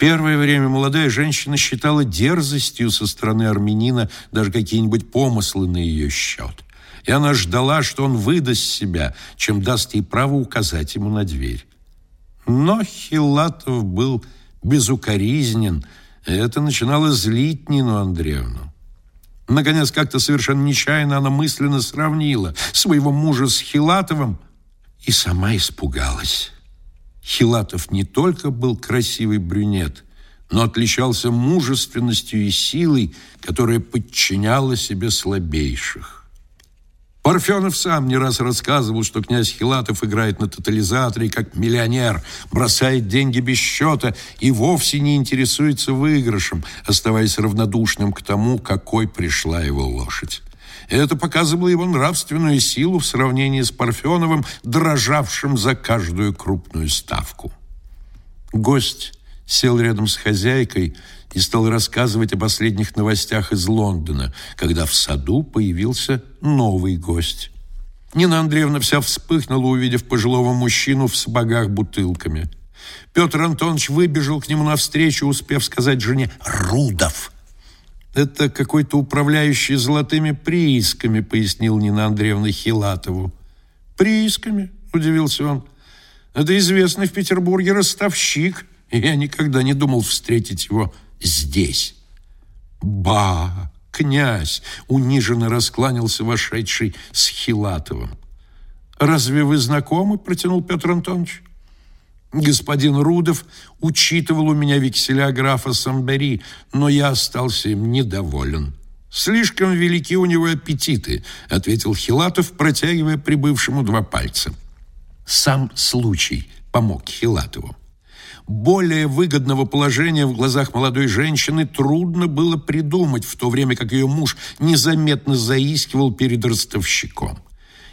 Первое время молодая женщина считала дерзостью со стороны армянина даже какие-нибудь помыслы на ее счет. И она ждала, что он выдаст себя, чем даст ей право указать ему на дверь. Но Хилатов был безукоризнен, и это начинало злить Нину Андреевну. Наконец, как-то совершенно нечаянно она мысленно сравнила своего мужа с Хилатовым и сама испугалась. Хилатов не только был красивый брюнет, но отличался мужественностью и силой, которая подчиняла себе слабейших. Парфенов сам не раз рассказывал, что князь Хилатов играет на тотализаторе как миллионер, бросает деньги без счета и вовсе не интересуется выигрышем, оставаясь равнодушным к тому, какой пришла его лошадь. Это показывало его нравственную силу в сравнении с Парфеновым, дрожавшим за каждую крупную ставку. Гость сел рядом с хозяйкой и стал рассказывать о последних новостях из Лондона, когда в саду появился новый гость. Нина Андреевна вся вспыхнула, увидев пожилого мужчину в сапогах бутылками. Петр Антонович выбежал к нему навстречу, успев сказать жене «Рудов!» «Это какой-то управляющий золотыми приисками», пояснил Нина Андреевна Хилатову. «Приисками?» – удивился он. «Это известный в Петербурге ростовщик, и я никогда не думал встретить его здесь». «Ба, князь!» – униженно раскланялся вошедший с Хилатовым. «Разве вы знакомы?» – протянул Петр Антонович. Господин Рудов учитывал у меня векселя графа Самбери, но я остался им недоволен. «Слишком велики у него аппетиты», — ответил Хилатов, протягивая прибывшему два пальца. Сам случай помог Хилатову. Более выгодного положения в глазах молодой женщины трудно было придумать, в то время как ее муж незаметно заискивал перед ростовщиком.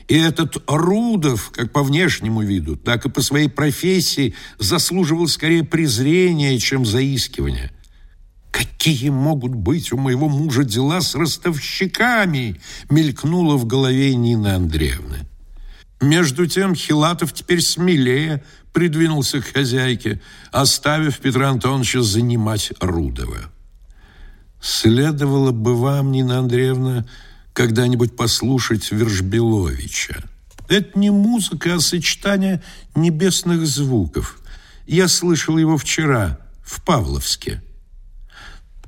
И этот Рудов, как по внешнему виду, так и по своей профессии, заслуживал скорее презрения, чем заискивания. «Какие могут быть у моего мужа дела с ростовщиками?» мелькнуло в голове Нины Андреевны. Между тем Хилатов теперь смелее придвинулся к хозяйке, оставив Петра Антоновича занимать Рудова. «Следовало бы вам, Нина Андреевна, когда-нибудь послушать Вершбеловича. Это не музыка, а сочетание небесных звуков. Я слышал его вчера в Павловске.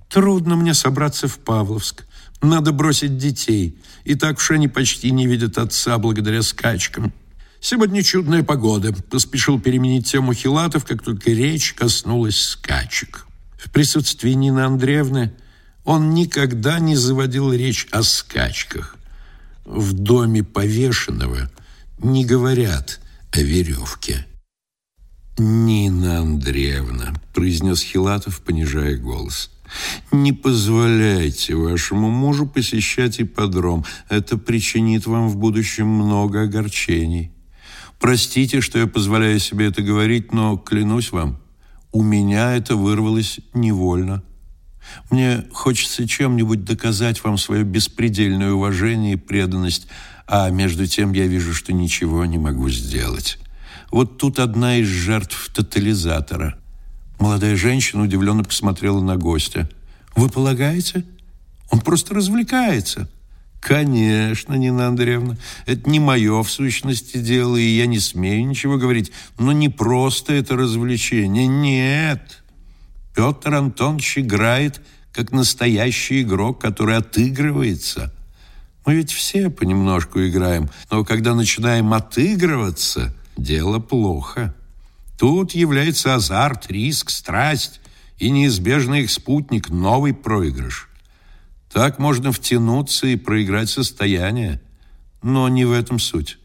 Трудно мне собраться в Павловск. Надо бросить детей. И так уж они почти не видят отца благодаря скачкам. Сегодня чудная погода. Поспешил переменить тему Хилатов, как только речь коснулась скачек. В присутствии Нины Андреевны он никогда не заводил речь о скачках. В доме повешенного не говорят о веревке. «Нина Андреевна», — произнес Хилатов, понижая голос, «не позволяйте вашему мужу посещать ипподром. Это причинит вам в будущем много огорчений. Простите, что я позволяю себе это говорить, но, клянусь вам, у меня это вырвалось невольно». Мне хочется чем-нибудь доказать вам свое беспредельное уважение и преданность, а между тем я вижу, что ничего не могу сделать. Вот тут одна из жертв тотализатора. Молодая женщина удивленно посмотрела на гостя. «Вы полагаете? Он просто развлекается». «Конечно, Нина Андреевна, это не мое в сущности дело, и я не смею ничего говорить, но не просто это развлечение, нет». Петр Антонович играет, как настоящий игрок, который отыгрывается. Мы ведь все понемножку играем, но когда начинаем отыгрываться, дело плохо. Тут является азарт, риск, страсть и неизбежный их спутник – новый проигрыш. Так можно втянуться и проиграть состояние. Но не в этом суть.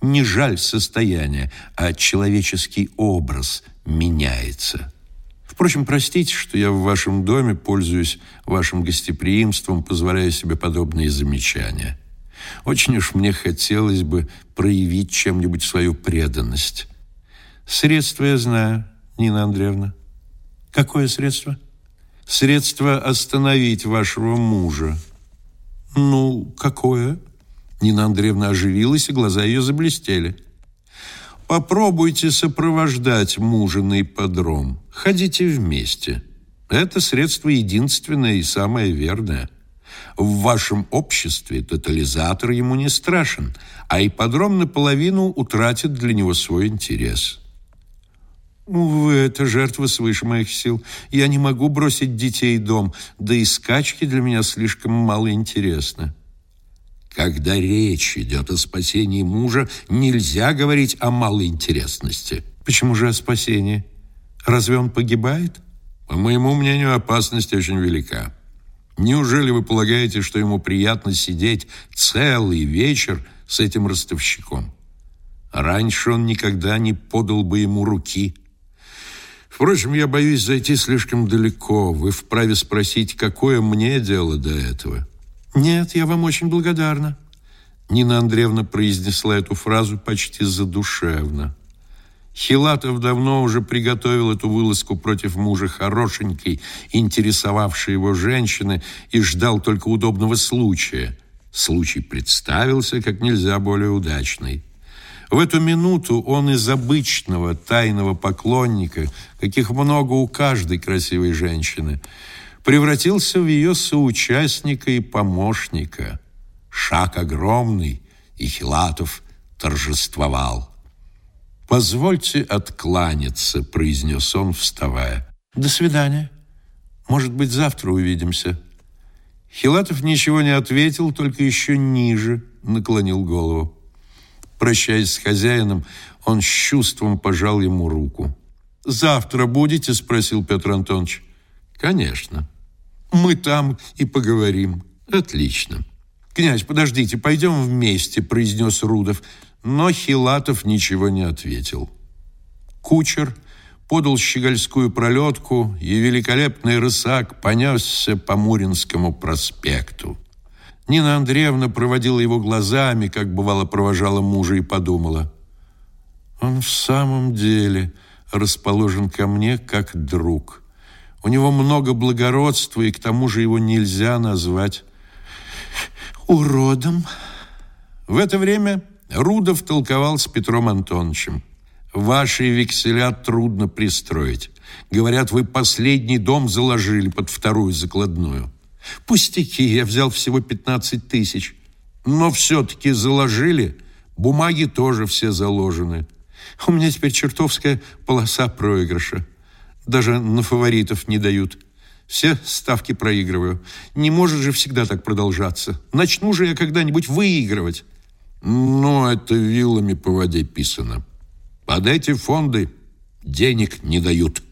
Не жаль состояния, а человеческий образ меняется. Впрочем, простите, что я в вашем доме пользуюсь вашим гостеприимством, позволяя себе подобные замечания. Очень уж мне хотелось бы проявить чем-нибудь свою преданность. Средство я знаю, Нина Андреевна. Какое средство? Средство остановить вашего мужа. Ну, какое? Нина Андреевна оживилась, и глаза ее заблестели. Попробуйте сопровождать мужа на ипподром. Ходите вместе. Это средство единственное и самое верное. В вашем обществе тотализатор ему не страшен, а ипподром наполовину утратит для него свой интерес. Увы, это жертва свыше моих сил. Я не могу бросить детей дом, да и скачки для меня слишком мало интересны. Когда речь идет о спасении мужа, нельзя говорить о малоинтересности. Почему же о спасении? Разве он погибает? По моему мнению, опасность очень велика. Неужели вы полагаете, что ему приятно сидеть целый вечер с этим ростовщиком? Раньше он никогда не подал бы ему руки. Впрочем, я боюсь зайти слишком далеко. Вы вправе спросить, какое мне дело до этого? Нет, я вам очень благодарна. Нина Андреевна произнесла эту фразу почти задушевно. Хилатов давно уже приготовил эту вылазку против мужа хорошенькой, интересовавшей его женщины, и ждал только удобного случая. Случай представился как нельзя более удачный. В эту минуту он из обычного тайного поклонника, каких много у каждой красивой женщины, превратился в ее соучастника и помощника. Шаг огромный, и Хилатов торжествовал. «Позвольте откланяться», — произнес он, вставая. «До свидания. Может быть, завтра увидимся». Хилатов ничего не ответил, только еще ниже наклонил голову. Прощаясь с хозяином, он с чувством пожал ему руку. «Завтра будете?» – спросил Петр Антонович. «Конечно. Мы там и поговорим». «Отлично». «Князь, подождите, пойдем вместе», – произнес Рудов. Но Хилатов ничего не ответил. Кучер подал щегольскую пролетку, и великолепный рысак понесся по Муринскому проспекту. Нина Андреевна проводила его глазами, как бывало провожала мужа, и подумала. Он в самом деле расположен ко мне как друг. У него много благородства, и к тому же его нельзя назвать уродом. В это время Рудов толковал с Петром Антоновичем. «Ваши векселя трудно пристроить. Говорят, вы последний дом заложили под вторую закладную». Пустяки, я взял всего 15 тысяч. Но все-таки заложили. Бумаги тоже все заложены. У меня теперь чертовская полоса проигрыша. Даже на фаворитов не дают. Все ставки проигрываю. Не может же всегда так продолжаться. Начну же я когда-нибудь выигрывать. Но это вилами по воде писано. Под эти фонды денег не дают.